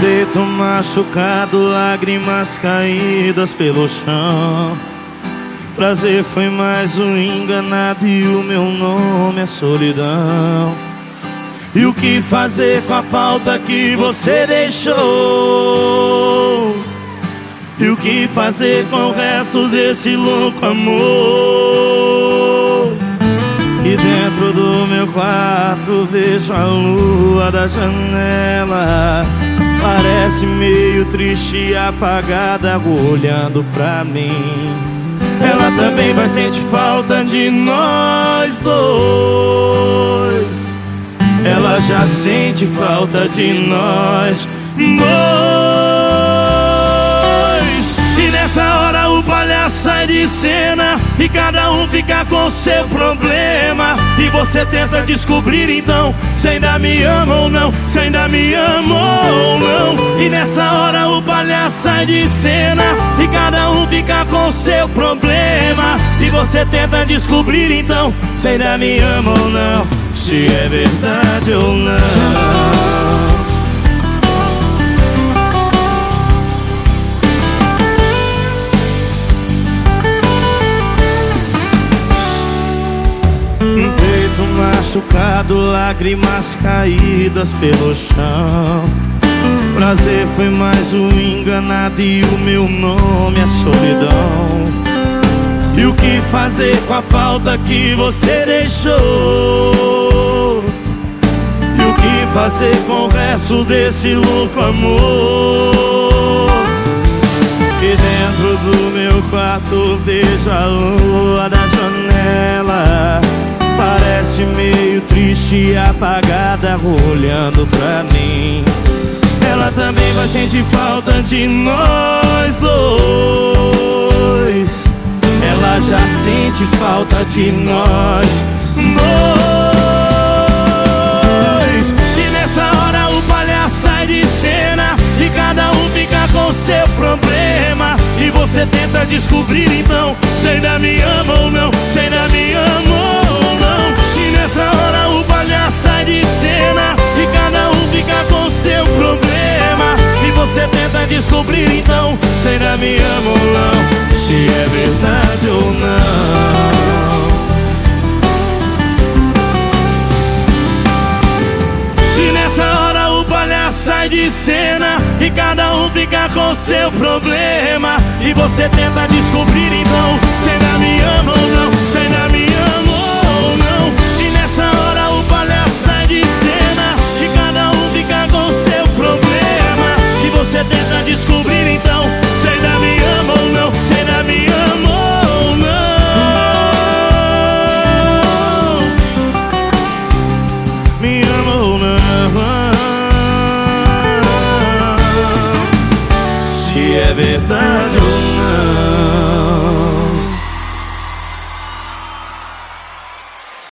Peito machucado, lágrimas caídas pelo chão. Prazer foi mais um enganado e o meu nome é solidão. E o que fazer com a falta que você deixou? E o que fazer com o resto desse louco amor? Quarto vejo a lua da janela. Parece meio triste e apagada olhando pra mim. Ela também vai sentir falta de nós dois. Ela já sente falta de nós dois. Cena e cada um fica com seu problema. E você tenta descobrir então se ainda me ama ou não, se ainda me ama ou não. E nessa hora o palhaço sai de cena e cada um fica com seu problema. E você tenta descobrir então se ainda me ama ou não, se é verdade ou não. Machucado, lágrimas caídas pelo chão. Prazer foi mais um enganado e o meu nome é solidão. E o que fazer com a falta que você deixou? E o que fazer com o resto desse louco amor? E dentro do meu quarto vejo a lua da janela Parece meio triste e apagada olhando pra mim. Ela também vai sentir falta de nós dois. Ela já sente falta de nós dois. E nessa hora o palhaço sai de cena E cada um fica com seu problema. E você tenta descobrir então Se ainda me ama ou não Se ainda me ama então Se ainda me ama ou não? Se é verdade ou não? E nessa hora o palhaço sai de cena E cada um fica com seu problema E você tenta descobrir então Se ainda me ama verdade ou não